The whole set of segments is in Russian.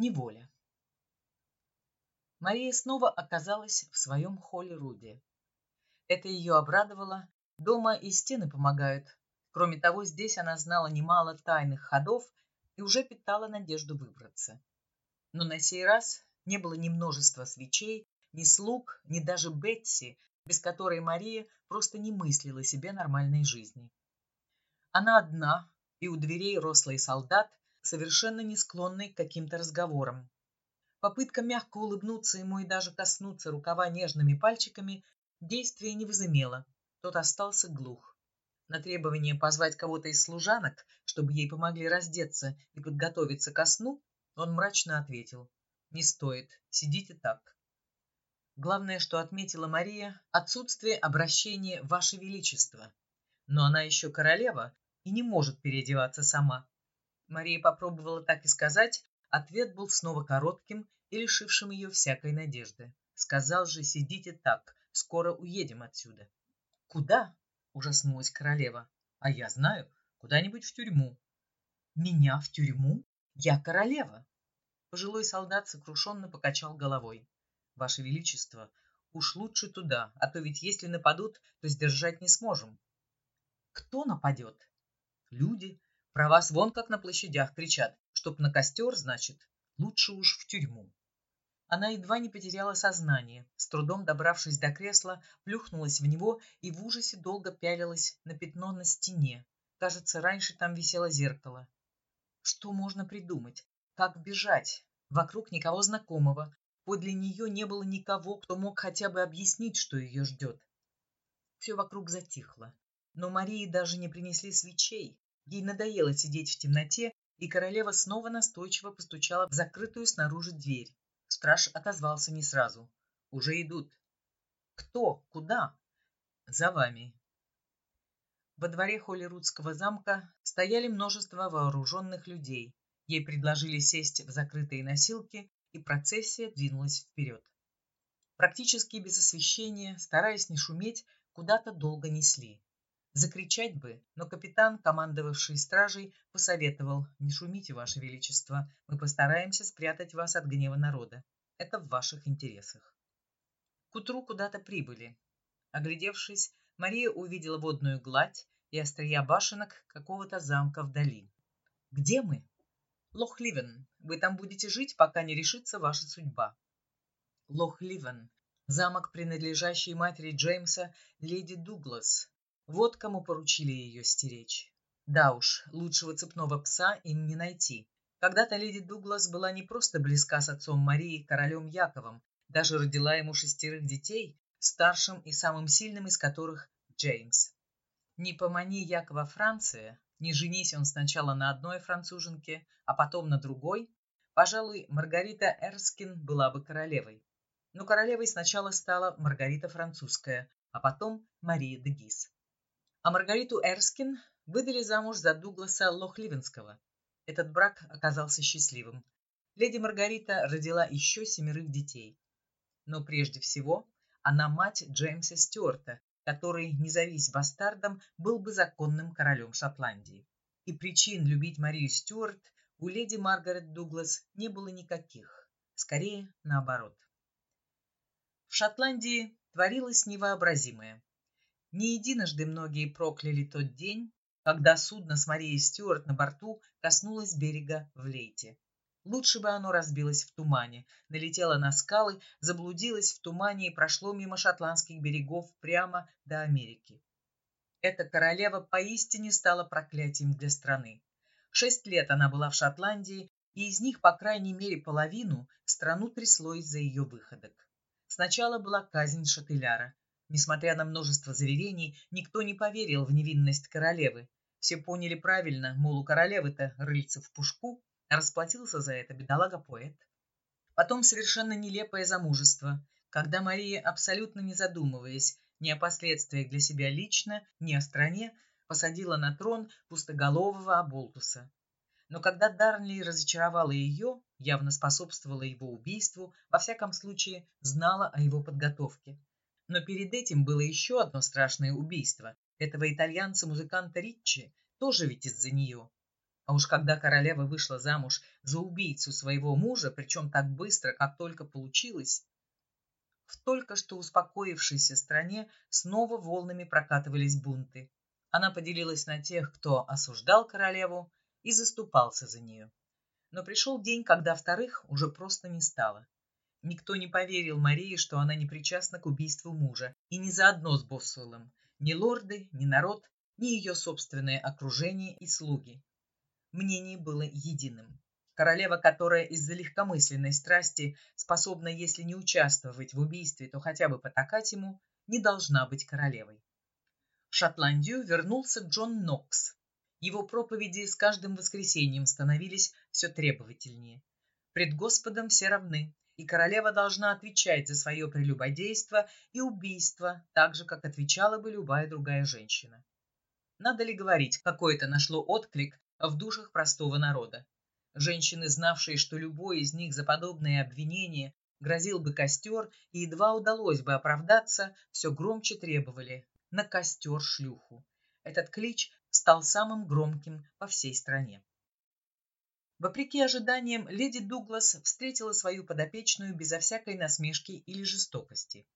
Неволя. Мария снова оказалась в своем холле Руди. Это ее обрадовало. Дома и стены помогают. Кроме того, здесь она знала немало тайных ходов и уже питала надежду выбраться. Но на сей раз не было ни множества свечей, ни слуг, ни даже Бетси, без которой Мария просто не мыслила себе нормальной жизни. Она одна, и у дверей рослый солдат, совершенно не склонный к каким-то разговорам. Попытка мягко улыбнуться ему и даже коснуться рукава нежными пальчиками действия не возымела. Тот остался глух. На требование позвать кого-то из служанок, чтобы ей помогли раздеться и подготовиться ко сну, он мрачно ответил. «Не стоит. Сидите так». Главное, что отметила Мария, отсутствие обращения «Ваше Величество». Но она еще королева и не может переодеваться сама. Мария попробовала так и сказать, ответ был снова коротким и лишившим ее всякой надежды. Сказал же, сидите так, скоро уедем отсюда. Куда? Ужаснулась королева. А я знаю, куда-нибудь в тюрьму. Меня в тюрьму? Я королева. Пожилой солдат сокрушенно покачал головой. Ваше Величество, уж лучше туда, а то ведь если нападут, то сдержать не сможем. Кто нападет? Люди, про вас вон как на площадях кричат, чтоб на костер, значит, лучше уж в тюрьму. Она едва не потеряла сознание, с трудом добравшись до кресла, плюхнулась в него и в ужасе долго пялилась на пятно на стене. Кажется, раньше там висело зеркало. Что можно придумать? Как бежать? Вокруг никого знакомого. Подле нее не было никого, кто мог хотя бы объяснить, что ее ждет. Все вокруг затихло. Но Марии даже не принесли свечей. Ей надоело сидеть в темноте, и королева снова настойчиво постучала в закрытую снаружи дверь. Страж отозвался не сразу. «Уже идут». «Кто? Куда?» «За вами». Во дворе Холлирудского замка стояли множество вооруженных людей. Ей предложили сесть в закрытые носилки, и процессия двинулась вперед. Практически без освещения, стараясь не шуметь, куда-то долго несли. Закричать бы, но капитан, командовавший стражей, посоветовал «Не шумите, Ваше Величество, мы постараемся спрятать вас от гнева народа. Это в ваших интересах». К утру куда-то прибыли. Оглядевшись, Мария увидела водную гладь и острия башенок какого-то замка вдали. «Где мы?» «Лох-Ливен. Вы там будете жить, пока не решится ваша судьба». Лох-Ливен. Замок, принадлежащий матери Джеймса, леди Дуглас, вот кому поручили ее стеречь. Да уж, лучшего цепного пса им не найти. Когда-то леди Дуглас была не просто близка с отцом Марии, королем Яковом, даже родила ему шестерых детей, старшим и самым сильным из которых Джеймс. Не помани Якова Франция, не женись он сначала на одной француженке, а потом на другой, пожалуй, Маргарита Эрскин была бы королевой. Но королевой сначала стала Маргарита Французская, а потом Мария де Гис а Маргариту Эрскин выдали замуж за Дугласа Лохливенского. Этот брак оказался счастливым. Леди Маргарита родила еще семерых детей. Но прежде всего она мать Джеймса Стюарта, который, не завись бастардом, был бы законным королем Шотландии. И причин любить Марию Стюарт у леди Маргарет Дуглас не было никаких. Скорее, наоборот. В Шотландии творилось невообразимое. Не единожды многие прокляли тот день, когда судно с Марией Стюарт на борту коснулось берега в Лейте. Лучше бы оно разбилось в тумане, налетело на скалы, заблудилось в тумане и прошло мимо шотландских берегов прямо до Америки. Эта королева поистине стала проклятием для страны. Шесть лет она была в Шотландии, и из них, по крайней мере, половину страну трясло из-за ее выходок. Сначала была казнь Шателяра, Несмотря на множество заверений, никто не поверил в невинность королевы. Все поняли правильно, мол, у королевы-то рыльца в пушку, а расплатился за это бедолага-поэт. Потом совершенно нелепое замужество, когда Мария, абсолютно не задумываясь ни о последствиях для себя лично, ни о стране, посадила на трон пустоголового Аболтуса. Но когда Дарнли разочаровала ее, явно способствовала его убийству, во всяком случае знала о его подготовке. Но перед этим было еще одно страшное убийство. Этого итальянца-музыканта Риччи, тоже ведь из-за нее. А уж когда королева вышла замуж за убийцу своего мужа, причем так быстро, как только получилось, в только что успокоившейся стране снова волнами прокатывались бунты. Она поделилась на тех, кто осуждал королеву и заступался за нее. Но пришел день, когда вторых уже просто не стало. Никто не поверил Марии, что она не причастна к убийству мужа, и не заодно с Боссуэлом. Ни лорды, ни народ, ни ее собственное окружение и слуги. Мнение было единым. Королева, которая из-за легкомысленной страсти способна, если не участвовать в убийстве, то хотя бы потакать ему, не должна быть королевой. В Шотландию вернулся Джон Нокс. Его проповеди с каждым воскресеньем становились все требовательнее. Пред Господом все равны, и королева должна отвечать за свое прелюбодейство и убийство, так же, как отвечала бы любая другая женщина. Надо ли говорить, какой это нашло отклик в душах простого народа? Женщины, знавшие, что любой из них за подобные обвинения грозил бы костер, и едва удалось бы оправдаться, все громче требовали «на костер шлюху». Этот клич стал самым громким по всей стране. Вопреки ожиданиям, леди Дуглас встретила свою подопечную безо всякой насмешки или жестокости.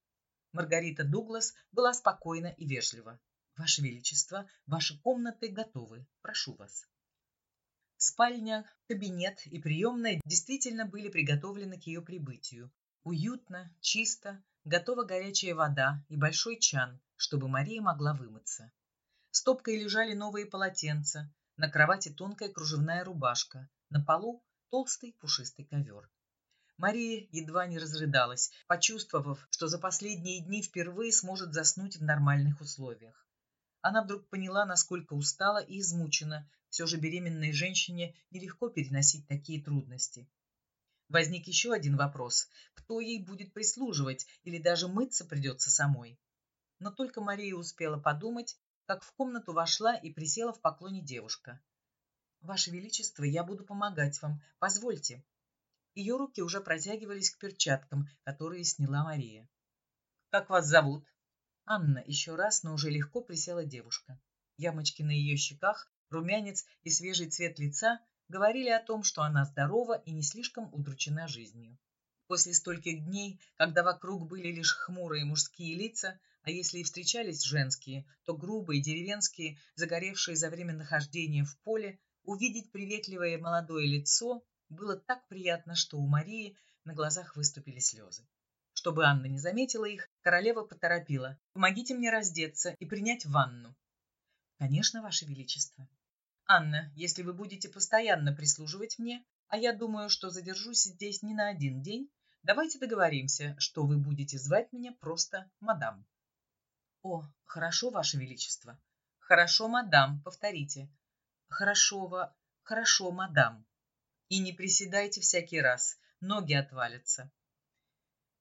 Маргарита Дуглас была спокойна и вежлива. «Ваше Величество, ваши комнаты готовы. Прошу вас». Спальня, кабинет и приемная действительно были приготовлены к ее прибытию. Уютно, чисто, готова горячая вода и большой чан, чтобы Мария могла вымыться. Стопкой лежали новые полотенца, на кровати тонкая кружевная рубашка, на полу толстый пушистый ковер. Мария едва не разрыдалась, почувствовав, что за последние дни впервые сможет заснуть в нормальных условиях. Она вдруг поняла, насколько устала и измучена все же беременной женщине нелегко переносить такие трудности. Возник еще один вопрос. Кто ей будет прислуживать или даже мыться придется самой? Но только Мария успела подумать, как в комнату вошла и присела в поклоне девушка. «Ваше Величество, я буду помогать вам. Позвольте». Ее руки уже протягивались к перчаткам, которые сняла Мария. «Как вас зовут?» Анна еще раз, но уже легко присела девушка. Ямочки на ее щеках румянец и свежий цвет лица говорили о том, что она здорова и не слишком удручена жизнью. После стольких дней, когда вокруг были лишь хмурые мужские лица, а если и встречались женские, то грубые, деревенские, загоревшие за время нахождения в поле, увидеть приветливое молодое лицо было так приятно, что у Марии на глазах выступили слезы. Чтобы Анна не заметила их, королева поторопила. «Помогите мне раздеться и принять ванну». «Конечно, Ваше Величество». Анна, если вы будете постоянно прислуживать мне, а я думаю, что задержусь здесь не на один день, давайте договоримся, что вы будете звать меня просто мадам. О, хорошо, Ваше Величество. Хорошо, мадам, повторите. Хорошо, ва... хорошо, мадам. И не приседайте всякий раз, ноги отвалятся.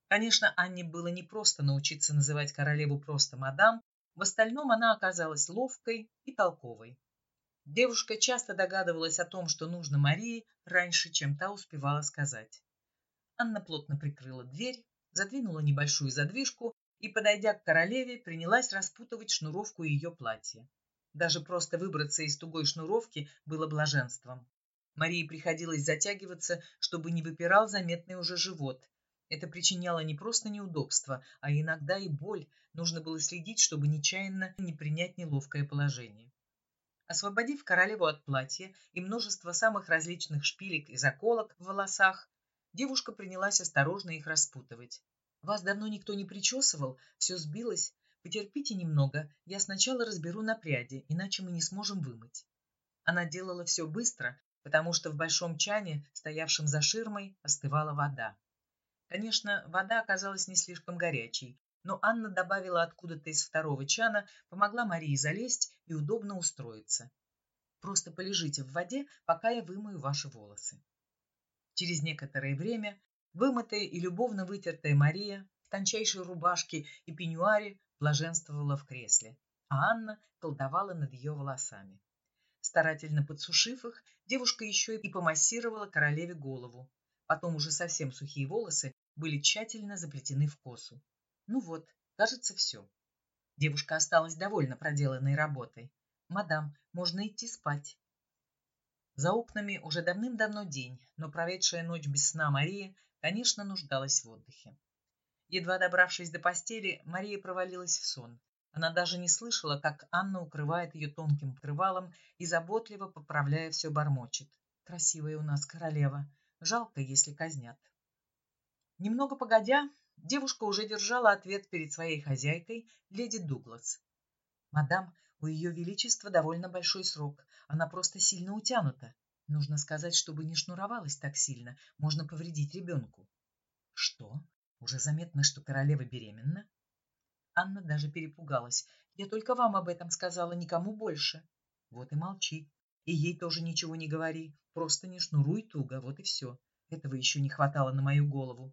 Конечно, Анне было непросто научиться называть королеву просто мадам, в остальном она оказалась ловкой и толковой. Девушка часто догадывалась о том, что нужно Марии, раньше, чем та успевала сказать. Анна плотно прикрыла дверь, задвинула небольшую задвижку и, подойдя к королеве, принялась распутывать шнуровку ее платья. Даже просто выбраться из тугой шнуровки было блаженством. Марии приходилось затягиваться, чтобы не выпирал заметный уже живот. Это причиняло не просто неудобства, а иногда и боль. Нужно было следить, чтобы нечаянно не принять неловкое положение. Освободив королеву от платья и множества самых различных шпилек и заколок в волосах, девушка принялась осторожно их распутывать. «Вас давно никто не причесывал, все сбилось. Потерпите немного, я сначала разберу на пряди, иначе мы не сможем вымыть». Она делала все быстро, потому что в большом чане, стоявшем за ширмой, остывала вода. Конечно, вода оказалась не слишком горячей, но Анна добавила откуда-то из второго чана, помогла Марии залезть и удобно устроиться. Просто полежите в воде, пока я вымою ваши волосы. Через некоторое время вымытая и любовно вытертая Мария в тончайшей рубашке и пеньюаре блаженствовала в кресле, а Анна колдовала над ее волосами. Старательно подсушив их, девушка еще и помассировала королеве голову. Потом уже совсем сухие волосы были тщательно заплетены в косу. Ну вот, кажется, все. Девушка осталась довольно проделанной работой. «Мадам, можно идти спать». За окнами уже давным-давно день, но проведшая ночь без сна Мария, конечно, нуждалась в отдыхе. Едва добравшись до постели, Мария провалилась в сон. Она даже не слышала, как Анна укрывает ее тонким покрывалом и заботливо, поправляя все, бормочет. «Красивая у нас королева. Жалко, если казнят». Немного погодя, девушка уже держала ответ перед своей хозяйкой, леди Дуглас. «Мадам, у ее величества довольно большой срок. Она просто сильно утянута. Нужно сказать, чтобы не шнуровалась так сильно. Можно повредить ребенку». «Что? Уже заметно, что королева беременна?» Анна даже перепугалась. «Я только вам об этом сказала, никому больше». «Вот и молчи. И ей тоже ничего не говори. Просто не шнуруй туго, вот и все. Этого еще не хватало на мою голову».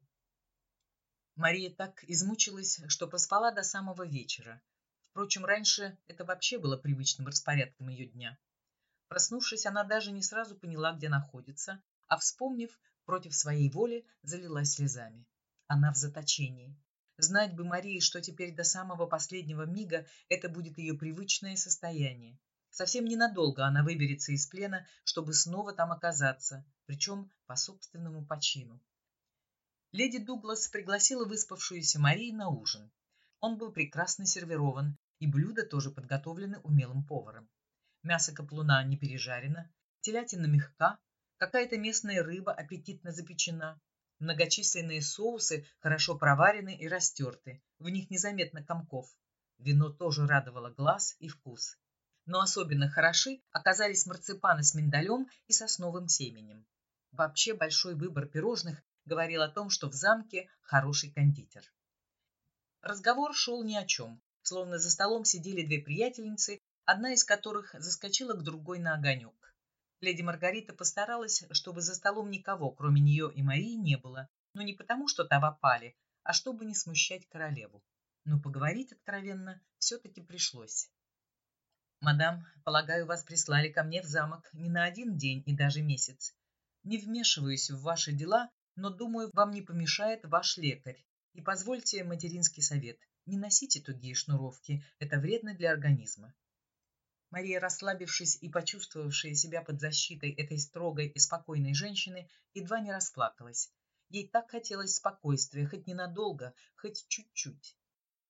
Мария так измучилась, что поспала до самого вечера. Впрочем, раньше это вообще было привычным распорядком ее дня. Проснувшись, она даже не сразу поняла, где находится, а вспомнив, против своей воли, залилась слезами. Она в заточении. Знать бы Марии, что теперь до самого последнего мига это будет ее привычное состояние. Совсем ненадолго она выберется из плена, чтобы снова там оказаться, причем по собственному почину. Леди Дуглас пригласила выспавшуюся Марии на ужин. Он был прекрасно сервирован, и блюда тоже подготовлены умелым поваром. Мясо каплуна не пережарено, телятина мягка, какая-то местная рыба аппетитно запечена, Многочисленные соусы хорошо проварены и растерты, в них незаметно комков. Вино тоже радовало глаз и вкус. Но особенно хороши оказались марципаны с миндалем и сосновым семенем. Вообще большой выбор пирожных говорил о том, что в замке хороший кондитер. Разговор шел ни о чем, словно за столом сидели две приятельницы, одна из которых заскочила к другой на огонек. Леди Маргарита постаралась, чтобы за столом никого, кроме нее и Марии, не было, но не потому, что та вопали, а чтобы не смущать королеву. Но поговорить откровенно все-таки пришлось. «Мадам, полагаю, вас прислали ко мне в замок не на один день и даже месяц. Не вмешиваюсь в ваши дела, но, думаю, вам не помешает ваш лекарь. И позвольте материнский совет. Не носите тугие шнуровки, это вредно для организма. Мария, расслабившись и почувствовавшая себя под защитой этой строгой и спокойной женщины, едва не расплакалась. Ей так хотелось спокойствия, хоть ненадолго, хоть чуть-чуть.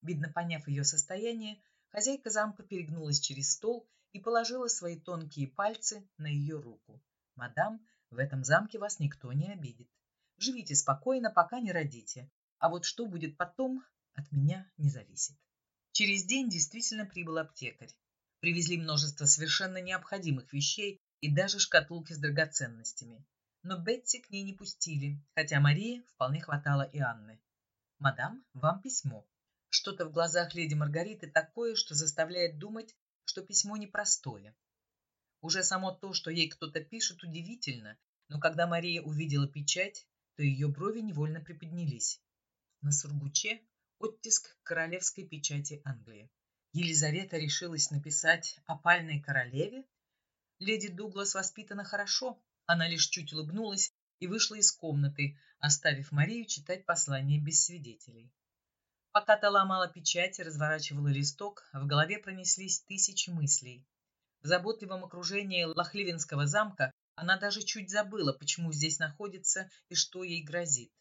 Видно, поняв ее состояние, хозяйка замка перегнулась через стол и положила свои тонкие пальцы на ее руку. «Мадам, в этом замке вас никто не обидит. Живите спокойно, пока не родите. А вот что будет потом, от меня не зависит». Через день действительно прибыл аптекарь. Привезли множество совершенно необходимых вещей и даже шкатулки с драгоценностями. Но Бетти к ней не пустили, хотя Марии вполне хватало и Анны. «Мадам, вам письмо». Что-то в глазах леди Маргариты такое, что заставляет думать, что письмо непростое. Уже само то, что ей кто-то пишет, удивительно, но когда Мария увидела печать, то ее брови невольно приподнялись. На сургуче оттиск королевской печати Англии. Елизавета решилась написать о пальной королеве? Леди Дуглас воспитана хорошо. Она лишь чуть улыбнулась и вышла из комнаты, оставив Марию читать послание без свидетелей. Пока та ломала печать и разворачивала листок, в голове пронеслись тысячи мыслей. В заботливом окружении Лохливинского замка она даже чуть забыла, почему здесь находится и что ей грозит.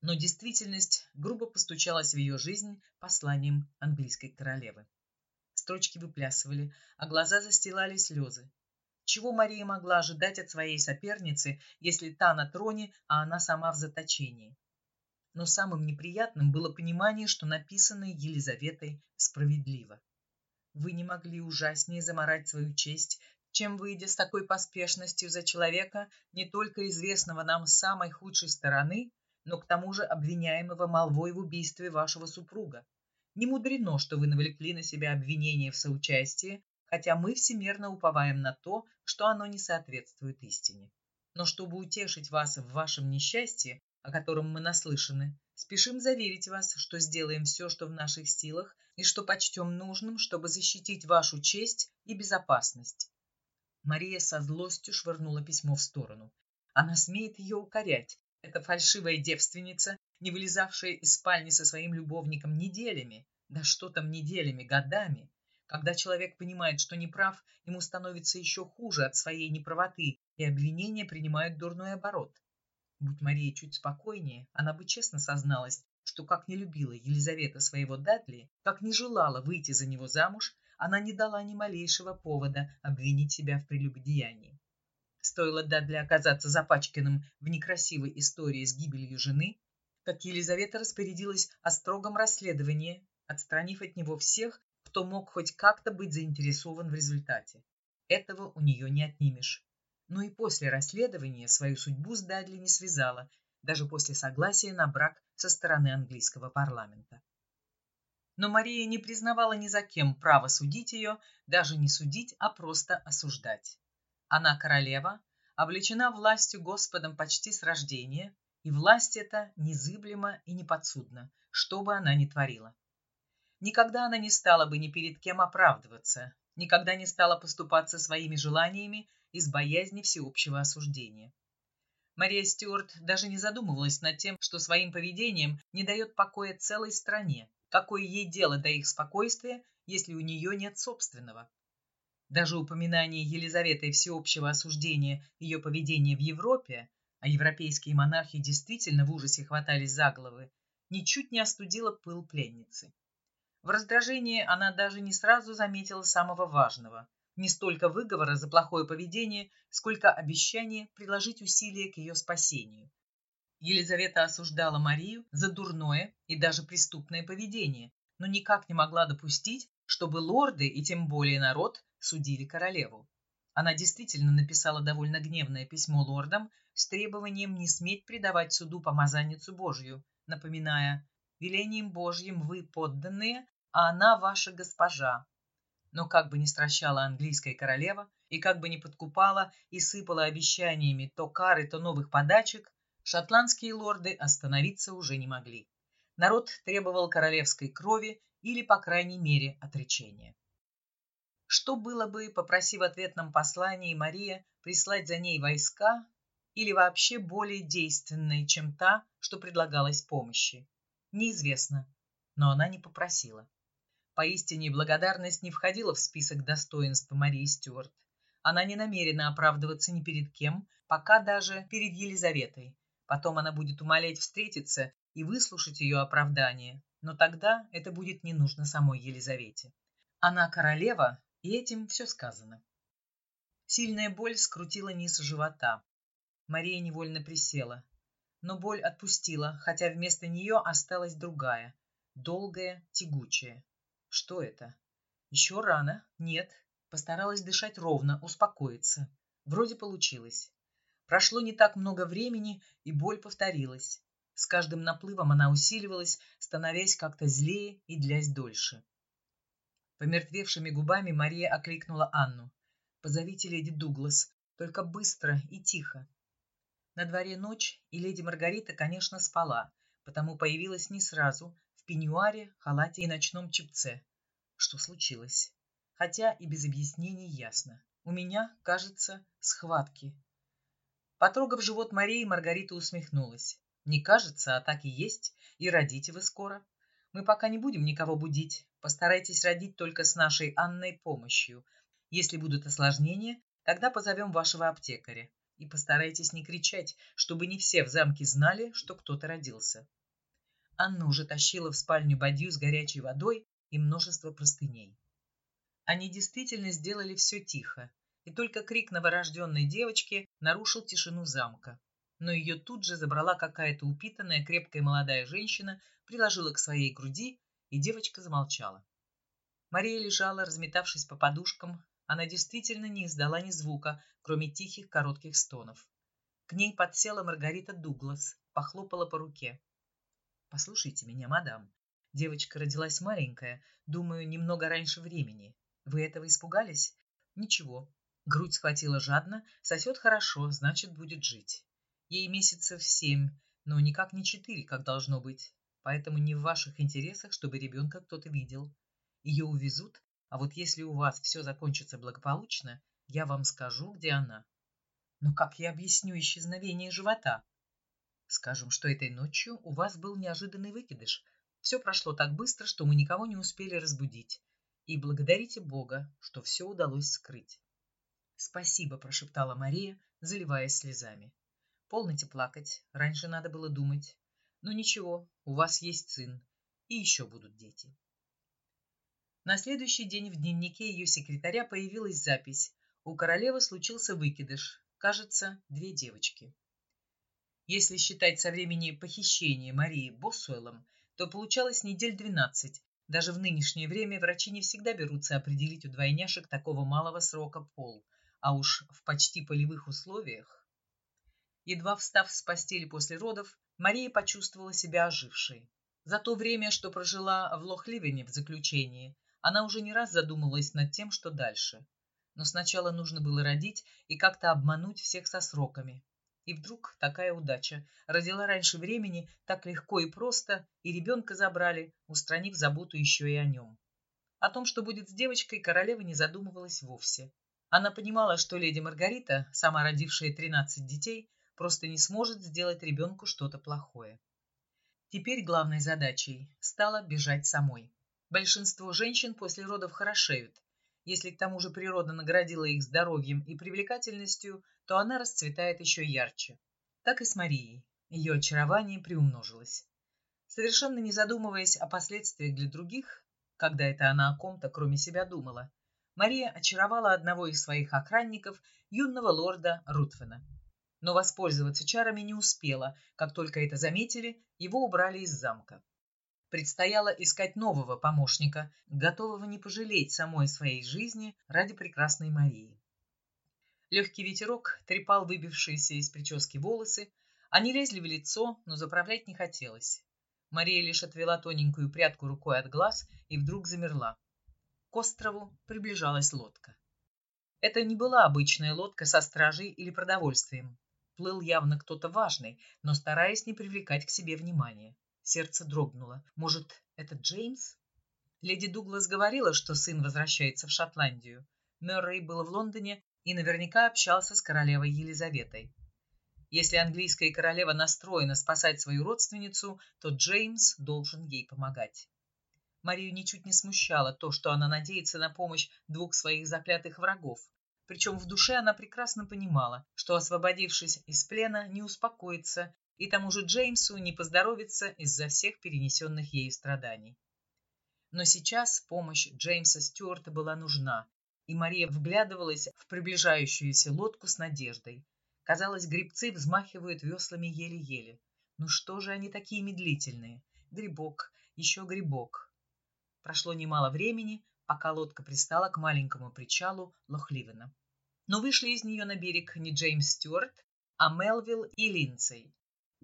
Но действительность грубо постучалась в ее жизнь посланием английской королевы строчки выплясывали, а глаза застилали слезы. Чего Мария могла ожидать от своей соперницы, если та на троне, а она сама в заточении? Но самым неприятным было понимание, что написанное Елизаветой справедливо. Вы не могли ужаснее заморать свою честь, чем выйдя с такой поспешностью за человека, не только известного нам с самой худшей стороны, но к тому же обвиняемого молвой в убийстве вашего супруга. Не мудрено, что вы навлекли на себя обвинение в соучастии, хотя мы всемерно уповаем на то, что оно не соответствует истине. Но чтобы утешить вас в вашем несчастье, о котором мы наслышаны, спешим заверить вас, что сделаем все, что в наших силах, и что почтем нужным, чтобы защитить вашу честь и безопасность. Мария со злостью швырнула письмо в сторону. Она смеет ее укорять. Эта фальшивая девственница не вылезавшая из спальни со своим любовником неделями, да что там неделями, годами. Когда человек понимает, что неправ, ему становится еще хуже от своей неправоты, и обвинения принимают дурной оборот. Будь Мария чуть спокойнее, она бы честно созналась, что как не любила Елизавета своего Дадли, как не желала выйти за него замуж, она не дала ни малейшего повода обвинить себя в прелюбодеянии. Стоило Дадли оказаться запачканным в некрасивой истории с гибелью жены, как Елизавета распорядилась о строгом расследовании, отстранив от него всех, кто мог хоть как-то быть заинтересован в результате. Этого у нее не отнимешь. Но и после расследования свою судьбу с Дадли не связала, даже после согласия на брак со стороны английского парламента. Но Мария не признавала ни за кем право судить ее, даже не судить, а просто осуждать. Она королева, облечена властью Господом почти с рождения, и власть эта незыблема и неподсудна, что бы она ни творила. Никогда она не стала бы ни перед кем оправдываться, никогда не стала поступаться своими желаниями из боязни всеобщего осуждения. Мария Стюарт даже не задумывалась над тем, что своим поведением не дает покоя целой стране. Какое ей дело до их спокойствия, если у нее нет собственного? Даже упоминание Елизаветы всеобщего осуждения ее поведения в Европе, а европейские монархи действительно в ужасе хватались за головы, ничуть не остудило пыл пленницы. В раздражении она даже не сразу заметила самого важного не столько выговора за плохое поведение, сколько обещание приложить усилия к ее спасению. Елизавета осуждала Марию за дурное и даже преступное поведение, но никак не могла допустить, чтобы лорды и тем более народ судили королеву. Она действительно написала довольно гневное письмо лордам с требованием не сметь предавать суду помазанницу Божью, напоминая «Велением Божьим вы подданные, а она ваша госпожа, но как бы ни стращала английская королева и как бы ни подкупала и сыпала обещаниями то кары, то новых подачек, шотландские лорды остановиться уже не могли. Народ требовал королевской крови или, по крайней мере, отречения. Что было бы, попросив ответном послании Мария прислать за ней войска или вообще более действенной, чем та, что предлагалась помощи? Неизвестно, но она не попросила. Поистине, благодарность не входила в список достоинств Марии Стюарт. Она не намерена оправдываться ни перед кем, пока даже перед Елизаветой. Потом она будет умолять встретиться и выслушать ее оправдание, но тогда это будет не нужно самой Елизавете. Она королева, и этим все сказано. Сильная боль скрутила низ живота. Мария невольно присела. Но боль отпустила, хотя вместо нее осталась другая, долгая, тягучая. Что это? Еще рано. Нет. Постаралась дышать ровно, успокоиться. Вроде получилось. Прошло не так много времени, и боль повторилась. С каждым наплывом она усиливалась, становясь как-то злее и длясь дольше. Помертвевшими губами Мария окликнула Анну. «Позовите леди Дуглас, только быстро и тихо». На дворе ночь, и леди Маргарита, конечно, спала, потому появилась не сразу, пеньюаре, халате и ночном чепце. Что случилось? Хотя и без объяснений ясно. У меня, кажется, схватки. Потрогав живот Марии, Маргарита усмехнулась. Не кажется, а так и есть. И родите вы скоро. Мы пока не будем никого будить. Постарайтесь родить только с нашей Анной помощью. Если будут осложнения, тогда позовем вашего аптекаря. И постарайтесь не кричать, чтобы не все в замке знали, что кто-то родился. Анна уже тащила в спальню бадью с горячей водой и множество простыней. Они действительно сделали все тихо, и только крик новорожденной девочки нарушил тишину замка. Но ее тут же забрала какая-то упитанная, крепкая молодая женщина, приложила к своей груди, и девочка замолчала. Мария лежала, разметавшись по подушкам. Она действительно не издала ни звука, кроме тихих коротких стонов. К ней подсела Маргарита Дуглас, похлопала по руке. Послушайте меня, мадам. Девочка родилась маленькая, думаю, немного раньше времени. Вы этого испугались? Ничего. Грудь схватила жадно, сосет хорошо, значит, будет жить. Ей месяцев семь, но никак не четыре, как должно быть. Поэтому не в ваших интересах, чтобы ребенка кто-то видел. Ее увезут, а вот если у вас все закончится благополучно, я вам скажу, где она. Но как я объясню исчезновение живота? Скажем, что этой ночью у вас был неожиданный выкидыш. Все прошло так быстро, что мы никого не успели разбудить. И благодарите Бога, что все удалось скрыть. «Спасибо», – прошептала Мария, заливаясь слезами. Полните плакать, раньше надо было думать. Но ничего, у вас есть сын, и еще будут дети. На следующий день в дневнике ее секретаря появилась запись. У королевы случился выкидыш. Кажется, две девочки. Если считать со времени похищения Марии Боссуэлом, то получалось недель двенадцать. Даже в нынешнее время врачи не всегда берутся определить у двойняшек такого малого срока пол, а уж в почти полевых условиях. Едва встав с постели после родов, Мария почувствовала себя ожившей. За то время, что прожила в Лохливене в заключении, она уже не раз задумывалась над тем, что дальше. Но сначала нужно было родить и как-то обмануть всех со сроками. И вдруг такая удача. Родила раньше времени, так легко и просто, и ребенка забрали, устранив заботу еще и о нем. О том, что будет с девочкой, королева не задумывалась вовсе. Она понимала, что леди Маргарита, сама родившая 13 детей, просто не сможет сделать ребенку что-то плохое. Теперь главной задачей стало бежать самой. Большинство женщин после родов хорошеют. Если к тому же природа наградила их здоровьем и привлекательностью, то она расцветает еще ярче. Так и с Марией. Ее очарование приумножилось. Совершенно не задумываясь о последствиях для других, когда это она о ком-то кроме себя думала, Мария очаровала одного из своих охранников, юного лорда Рутвена. Но воспользоваться чарами не успела, как только это заметили, его убрали из замка. Предстояло искать нового помощника, готового не пожалеть самой своей жизни ради прекрасной Марии. Легкий ветерок трепал выбившиеся из прически волосы, они лезли в лицо, но заправлять не хотелось. Мария лишь отвела тоненькую прядку рукой от глаз и вдруг замерла. К острову приближалась лодка. Это не была обычная лодка со стражей или продовольствием. Плыл явно кто-то важный, но стараясь не привлекать к себе внимания. Сердце дрогнуло. Может, это Джеймс? Леди Дуглас говорила, что сын возвращается в Шотландию. Мэррей был в Лондоне и наверняка общался с королевой Елизаветой. Если английская королева настроена спасать свою родственницу, то Джеймс должен ей помогать. Марию ничуть не смущало то, что она надеется на помощь двух своих заклятых врагов. Причем в душе она прекрасно понимала, что, освободившись из плена, не успокоится и тому же Джеймсу не поздоровится из-за всех перенесенных ею страданий. Но сейчас помощь Джеймса Стюарта была нужна, и Мария вглядывалась в приближающуюся лодку с надеждой. Казалось, грибцы взмахивают веслами еле-еле. Ну что же они такие медлительные? Грибок, еще грибок. Прошло немало времени, пока лодка пристала к маленькому причалу Лохливена. Но вышли из нее на берег не Джеймс Стюарт, а Мелвилл и Линдсей.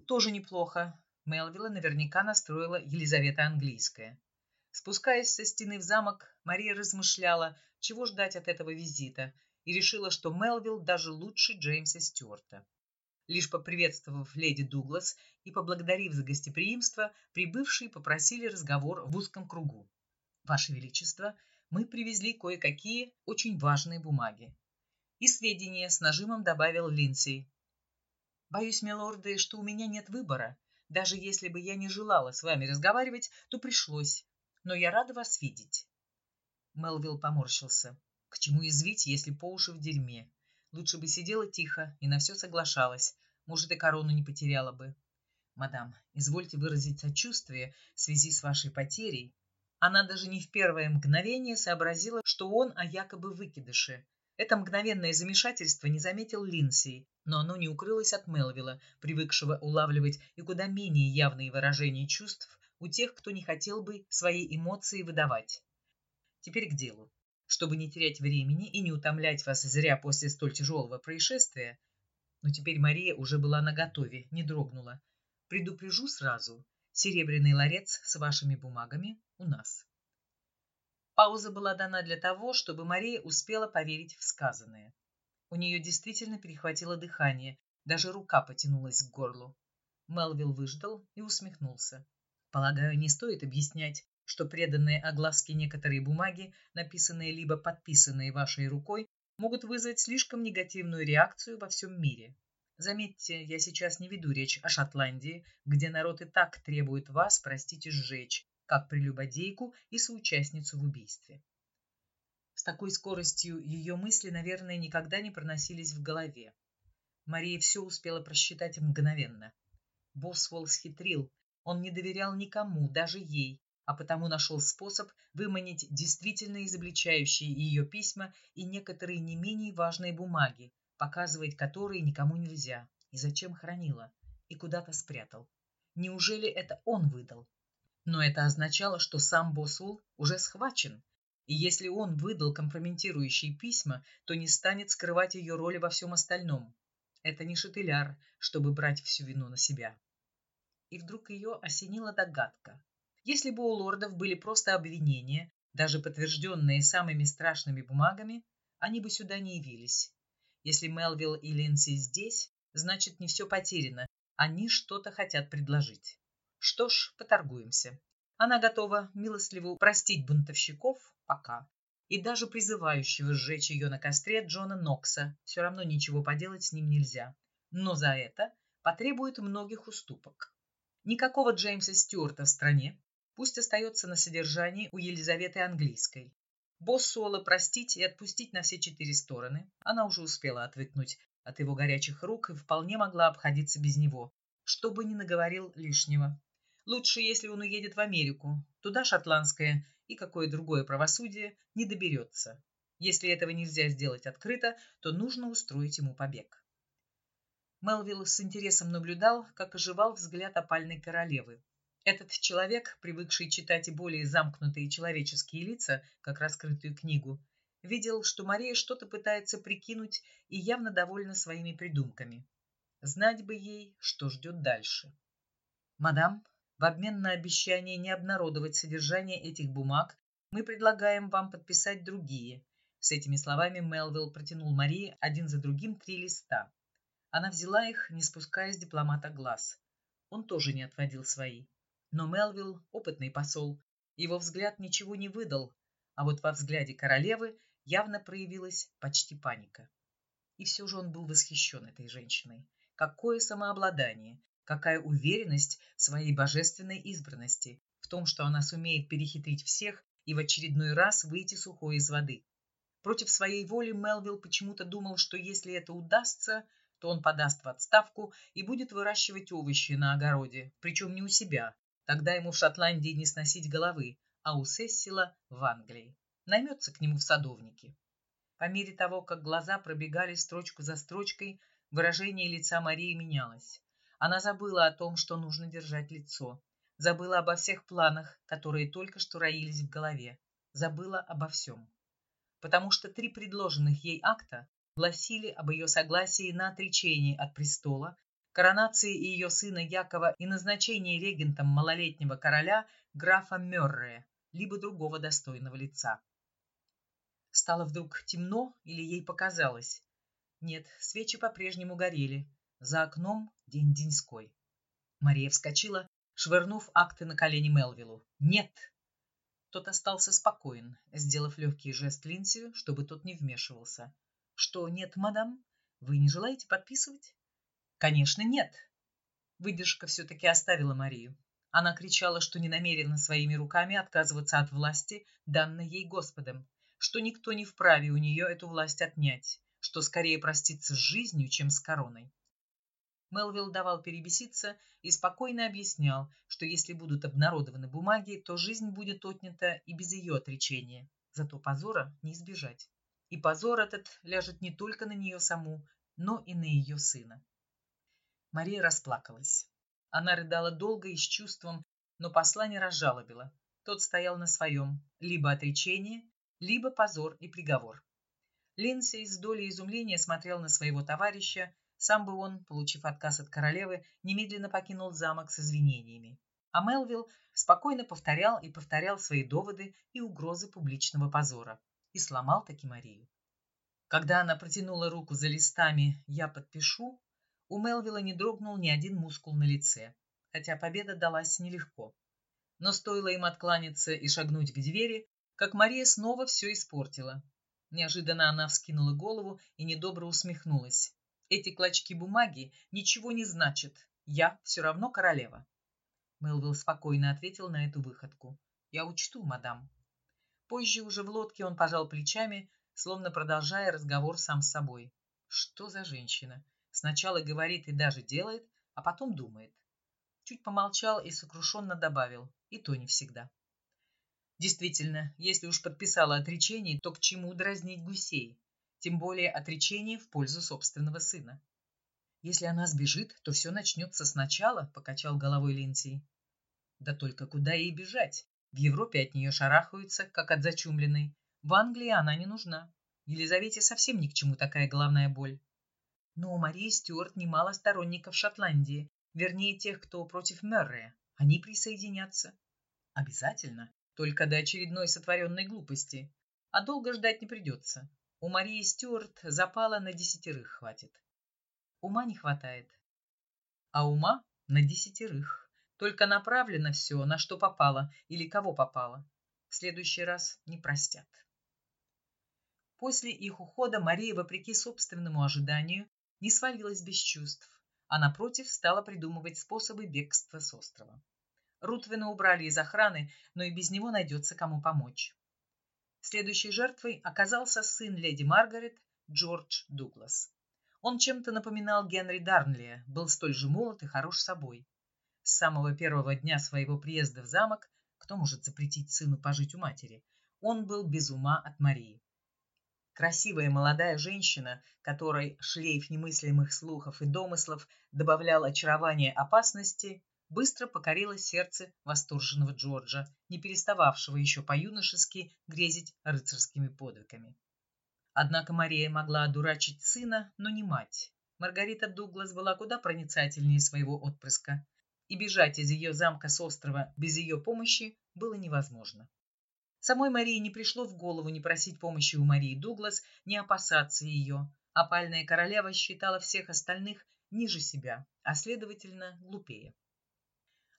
Тоже неплохо. Мелвилла наверняка настроила Елизавета Английская. Спускаясь со стены в замок, Мария размышляла, чего ждать от этого визита, и решила, что Мелвилл даже лучше Джеймса Стюарта. Лишь поприветствовав леди Дуглас и поблагодарив за гостеприимство, прибывшие попросили разговор в узком кругу. «Ваше Величество, мы привезли кое-какие очень важные бумаги». И сведения с нажимом добавил Линдсей, Боюсь, милорды, что у меня нет выбора. Даже если бы я не желала с вами разговаривать, то пришлось. Но я рада вас видеть. Мелвилл поморщился. К чему извить, если по уши в дерьме? Лучше бы сидела тихо и на все соглашалась. Может, и корону не потеряла бы. Мадам, извольте выразить сочувствие в связи с вашей потерей. Она даже не в первое мгновение сообразила, что он о якобы выкидыше. Это мгновенное замешательство не заметил Линси, но оно не укрылось от Мелвилла, привыкшего улавливать и куда менее явные выражения чувств у тех, кто не хотел бы свои эмоции выдавать. Теперь к делу. Чтобы не терять времени и не утомлять вас зря после столь тяжелого происшествия, но теперь Мария уже была наготове, не дрогнула. Предупрежу сразу, серебряный ларец с вашими бумагами у нас. Пауза была дана для того, чтобы Мария успела поверить в сказанное. У нее действительно перехватило дыхание, даже рука потянулась к горлу. Мелвилл выждал и усмехнулся. Полагаю, не стоит объяснять, что преданные огласке некоторые бумаги, написанные либо подписанные вашей рукой, могут вызвать слишком негативную реакцию во всем мире. Заметьте, я сейчас не веду речь о Шотландии, где народ и так требует вас, простите, сжечь, как прелюбодейку и соучастницу в убийстве. С такой скоростью ее мысли, наверное, никогда не проносились в голове. Мария все успела просчитать мгновенно. Босвелл схитрил. Он не доверял никому, даже ей, а потому нашел способ выманить действительно изобличающие ее письма и некоторые не менее важные бумаги, показывать которые никому нельзя, и зачем хранила, и куда-то спрятал. Неужели это он выдал? Но это означало, что сам Босул уже схвачен, и если он выдал компрометирующие письма, то не станет скрывать ее роли во всем остальном. Это не шатыляр, чтобы брать всю вину на себя. И вдруг ее осенила догадка. Если бы у лордов были просто обвинения, даже подтвержденные самыми страшными бумагами, они бы сюда не явились. Если Мелвилл и Линси здесь, значит не все потеряно, они что-то хотят предложить. Что ж, поторгуемся. Она готова милостливо простить бунтовщиков пока. И даже призывающего сжечь ее на костре Джона Нокса все равно ничего поделать с ним нельзя. Но за это потребует многих уступок. Никакого Джеймса Стюарта в стране, пусть остается на содержании у Елизаветы Английской. Босс Соло простить и отпустить на все четыре стороны. Она уже успела отвыкнуть от его горячих рук и вполне могла обходиться без него, чтобы не наговорил лишнего. Лучше, если он уедет в Америку. Туда шотландское и какое другое правосудие не доберется. Если этого нельзя сделать открыто, то нужно устроить ему побег. Мелвилл с интересом наблюдал, как оживал взгляд опальной королевы. Этот человек, привыкший читать и более замкнутые человеческие лица, как раскрытую книгу, видел, что Мария что-то пытается прикинуть и явно довольна своими придумками. Знать бы ей, что ждет дальше. «Мадам», в обмен на обещание не обнародовать содержание этих бумаг, мы предлагаем вам подписать другие. С этими словами Мелвилл протянул Марии один за другим три листа. Она взяла их, не спуская с дипломата глаз. Он тоже не отводил свои. Но Мелвилл – опытный посол. Его взгляд ничего не выдал, а вот во взгляде королевы явно проявилась почти паника. И все же он был восхищен этой женщиной. Какое самообладание, Какая уверенность в своей божественной избранности, в том, что она сумеет перехитрить всех и в очередной раз выйти сухой из воды. Против своей воли Мелвилл почему-то думал, что если это удастся, то он подаст в отставку и будет выращивать овощи на огороде, причем не у себя. Тогда ему в Шотландии не сносить головы, а у Сессила в Англии. Наймется к нему в садовники. По мере того, как глаза пробегали строчку за строчкой, выражение лица Марии менялось. Она забыла о том, что нужно держать лицо. Забыла обо всех планах, которые только что роились в голове. Забыла обо всем. Потому что три предложенных ей акта гласили об ее согласии на отречение от престола, коронации ее сына Якова и назначении регентом малолетнего короля графа Мёррея, либо другого достойного лица. Стало вдруг темно или ей показалось? Нет, свечи по-прежнему горели, за окном день деньской. Мария вскочила, швырнув акты на колени Мелвиллу. «Нет!» Тот остался спокоен, сделав легкий жест Линси, чтобы тот не вмешивался. «Что нет, мадам? Вы не желаете подписывать?» «Конечно, нет!» Выдержка все-таки оставила Марию. Она кричала, что не намерена своими руками отказываться от власти, данной ей Господом, что никто не вправе у нее эту власть отнять, что скорее проститься с жизнью, чем с короной. Мелвилл давал перебеситься и спокойно объяснял, что если будут обнародованы бумаги, то жизнь будет отнята и без ее отречения. Зато позора не избежать. И позор этот ляжет не только на нее саму, но и на ее сына. Мария расплакалась. Она рыдала долго и с чувством, но посла не разжалобила. Тот стоял на своем. Либо отречение, либо позор и приговор. Линси с долей изумления смотрел на своего товарища, сам бы он, получив отказ от королевы, немедленно покинул замок с извинениями. А Мелвилл спокойно повторял и повторял свои доводы и угрозы публичного позора. И сломал таки Марию. Когда она протянула руку за листами «Я подпишу», у Мелвилла не дрогнул ни один мускул на лице, хотя победа далась нелегко. Но стоило им откланяться и шагнуть к двери, как Мария снова все испортила. Неожиданно она вскинула голову и недобро усмехнулась. Эти клочки бумаги ничего не значат. Я все равно королева. Мелвилл спокойно ответил на эту выходку. Я учту, мадам. Позже уже в лодке он пожал плечами, словно продолжая разговор сам с собой. Что за женщина? Сначала говорит и даже делает, а потом думает. Чуть помолчал и сокрушенно добавил. И то не всегда. Действительно, если уж подписала отречение, то к чему дразнить гусей? Тем более отречение в пользу собственного сына. Если она сбежит, то все начнется сначала, покачал головой Линдси. Да только куда ей бежать? В Европе от нее шарахаются, как от зачумленной. В Англии она не нужна. Елизавете совсем ни к чему такая головная боль. Но у Марии Стюарт немало сторонников Шотландии, вернее тех, кто против Меррея. Они присоединятся. Обязательно, только до очередной сотворенной глупости. А долго ждать не придется. У Марии Стюарт запала на десятерых хватит. Ума не хватает. А ума на десятерых. Только направлено все, на что попало или кого попало. В следующий раз не простят. После их ухода Мария, вопреки собственному ожиданию, не свалилась без чувств, а напротив стала придумывать способы бегства с острова. Рутвина убрали из охраны, но и без него найдется кому помочь. Следующей жертвой оказался сын леди Маргарет Джордж Дуглас. Он чем-то напоминал Генри Дарнли, был столь же молод и хорош собой. С самого первого дня своего приезда в замок, кто может запретить сыну пожить у матери, он был без ума от Марии. Красивая молодая женщина, которой шлейф немыслимых слухов и домыслов добавлял очарование опасности, быстро покорила сердце восторженного Джорджа, не перестававшего еще по-юношески грезить рыцарскими подвигами. Однако Мария могла одурачить сына, но не мать. Маргарита Дуглас была куда проницательнее своего отпрыска, и бежать из ее замка с острова без ее помощи было невозможно. Самой Марии не пришло в голову не просить помощи у Марии Дуглас, не опасаться ее. Опальная королева считала всех остальных ниже себя, а следовательно глупее.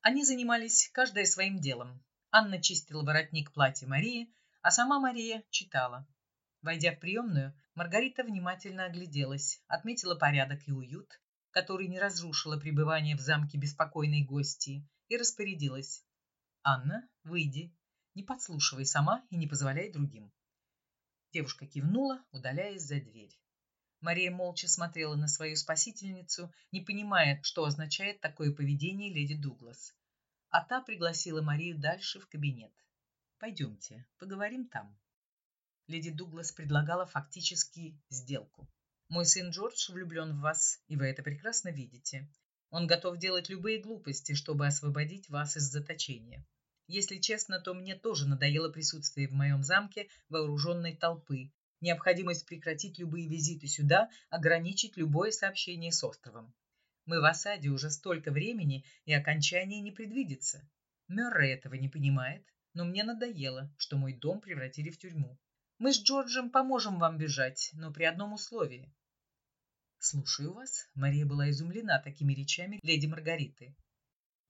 Они занимались каждая своим делом. Анна чистила воротник платья Марии, а сама Мария читала. Войдя в приемную, Маргарита внимательно огляделась, отметила порядок и уют, который не разрушило пребывание в замке беспокойной гости, и распорядилась. «Анна, выйди. Не подслушивай сама и не позволяй другим». Девушка кивнула, удаляясь за дверь. Мария молча смотрела на свою спасительницу, не понимая, что означает такое поведение леди Дуглас. А та пригласила Марию дальше в кабинет. «Пойдемте, поговорим там». Леди Дуглас предлагала фактически сделку. Мой сын Джордж влюблен в вас, и вы это прекрасно видите. Он готов делать любые глупости, чтобы освободить вас из заточения. Если честно, то мне тоже надоело присутствие в моем замке вооруженной толпы, необходимость прекратить любые визиты сюда, ограничить любое сообщение с островом. Мы в осаде уже столько времени, и окончание не предвидится. Мёррей этого не понимает, но мне надоело, что мой дом превратили в тюрьму. Мы с Джорджем поможем вам бежать, но при одном условии. Слушаю вас. Мария была изумлена такими речами леди Маргариты.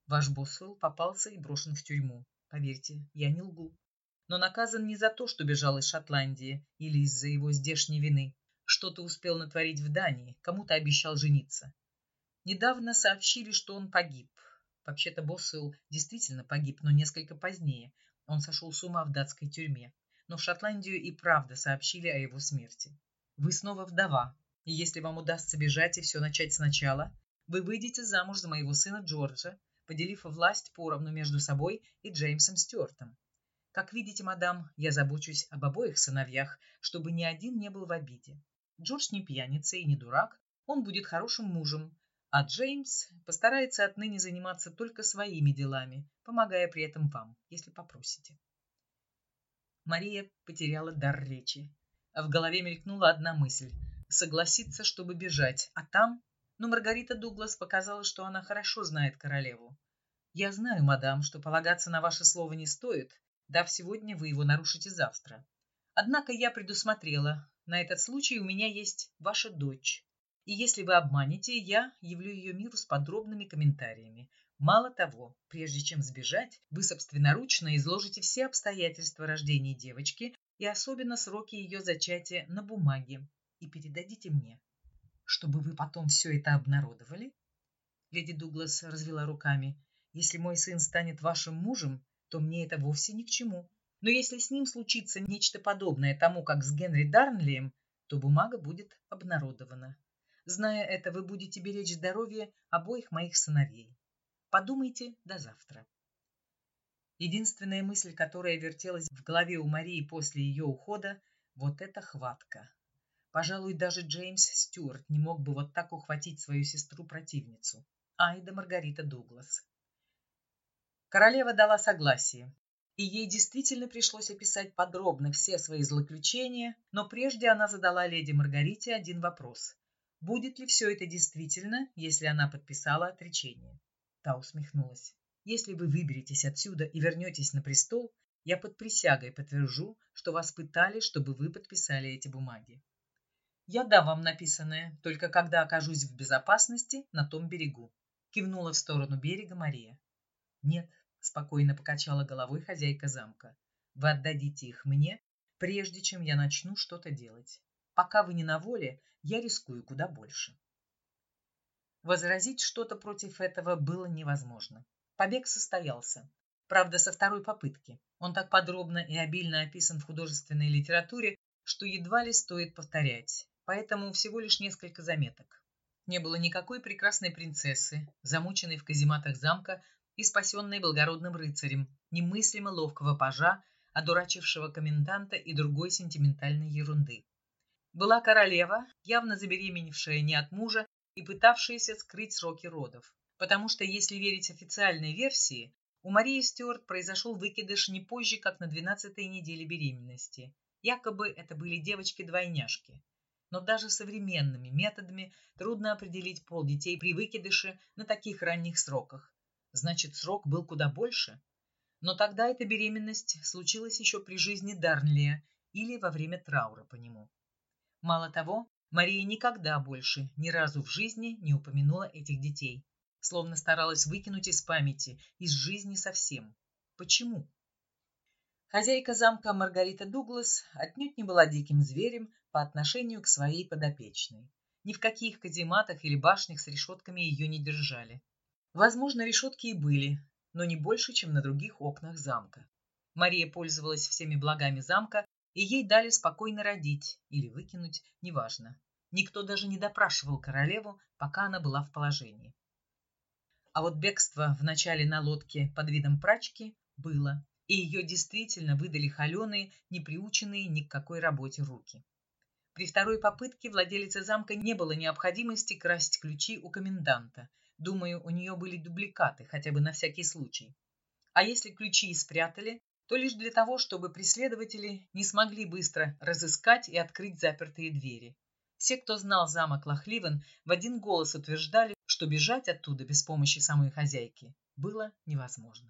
Ваш Босвелл попался и брошен в тюрьму. Поверьте, я не лгу. Но наказан не за то, что бежал из Шотландии или из-за его здешней вины. Что-то успел натворить в Дании, кому-то обещал жениться. Недавно сообщили, что он погиб. Вообще-то Босвелл действительно погиб, но несколько позднее. Он сошел с ума в датской тюрьме но в Шотландию и правда сообщили о его смерти. Вы снова вдова, и если вам удастся бежать и все начать сначала, вы выйдете замуж за моего сына Джорджа, поделив власть поровну между собой и Джеймсом Стюартом. Как видите, мадам, я забочусь об обоих сыновьях, чтобы ни один не был в обиде. Джордж не пьяница и не дурак, он будет хорошим мужем, а Джеймс постарается отныне заниматься только своими делами, помогая при этом вам, если попросите. Мария потеряла дар речи. В голове мелькнула одна мысль – согласиться, чтобы бежать, а там… Но Маргарита Дуглас показала, что она хорошо знает королеву. «Я знаю, мадам, что полагаться на ваше слово не стоит, дав сегодня вы его нарушите завтра. Однако я предусмотрела, на этот случай у меня есть ваша дочь. И если вы обманете, я явлю ее миру с подробными комментариями, Мало того, прежде чем сбежать, вы собственноручно изложите все обстоятельства рождения девочки и особенно сроки ее зачатия на бумаге и передадите мне, чтобы вы потом все это обнародовали. Леди Дуглас развела руками. Если мой сын станет вашим мужем, то мне это вовсе ни к чему. Но если с ним случится нечто подобное тому, как с Генри Дарнлием, то бумага будет обнародована. Зная это, вы будете беречь здоровье обоих моих сыновей. Подумайте до завтра. Единственная мысль, которая вертелась в голове у Марии после ее ухода, вот эта хватка. Пожалуй, даже Джеймс Стюарт не мог бы вот так ухватить свою сестру-противницу. Айда Маргарита Дуглас. Королева дала согласие, и ей действительно пришлось описать подробно все свои злоключения, но прежде она задала леди Маргарите один вопрос. Будет ли все это действительно, если она подписала отречение? Та усмехнулась. Если вы выберетесь отсюда и вернетесь на престол, я под присягой подтвержу, что вас пытали, чтобы вы подписали эти бумаги. Я дам вам написанное, только когда окажусь в безопасности на том берегу. Кивнула в сторону берега Мария. Нет, спокойно покачала головой хозяйка замка. Вы отдадите их мне, прежде чем я начну что-то делать. Пока вы не на воле, я рискую куда больше. Возразить что-то против этого было невозможно. Побег состоялся. Правда, со второй попытки. Он так подробно и обильно описан в художественной литературе, что едва ли стоит повторять. Поэтому всего лишь несколько заметок. Не было никакой прекрасной принцессы, замученной в казематах замка и спасенной благородным рыцарем, немыслимо ловкого пажа, одурачившего коменданта и другой сентиментальной ерунды. Была королева, явно забеременевшая не от мужа и пытавшаяся скрыть сроки родов потому что, если верить официальной версии, у Марии Стюарт произошел выкидыш не позже, как на 12-й неделе беременности. Якобы это были девочки-двойняшки. Но даже современными методами трудно определить пол детей при выкидыше на таких ранних сроках. Значит, срок был куда больше. Но тогда эта беременность случилась еще при жизни Дарнлия или во время траура по нему. Мало того, Мария никогда больше ни разу в жизни не упомянула этих детей словно старалась выкинуть из памяти, из жизни совсем. Почему? Хозяйка замка Маргарита Дуглас отнюдь не была диким зверем по отношению к своей подопечной. Ни в каких казематах или башнях с решетками ее не держали. Возможно, решетки и были, но не больше, чем на других окнах замка. Мария пользовалась всеми благами замка, и ей дали спокойно родить или выкинуть, неважно. Никто даже не допрашивал королеву, пока она была в положении. А вот бегство в начале на лодке под видом прачки было, и ее действительно выдали холеные, не приученные ни к какой работе руки. При второй попытке владелице замка не было необходимости красть ключи у коменданта. Думаю, у нее были дубликаты, хотя бы на всякий случай. А если ключи и спрятали, то лишь для того, чтобы преследователи не смогли быстро разыскать и открыть запертые двери. Все, кто знал замок Лохливен, в один голос утверждали, что бежать оттуда без помощи самой хозяйки было невозможно.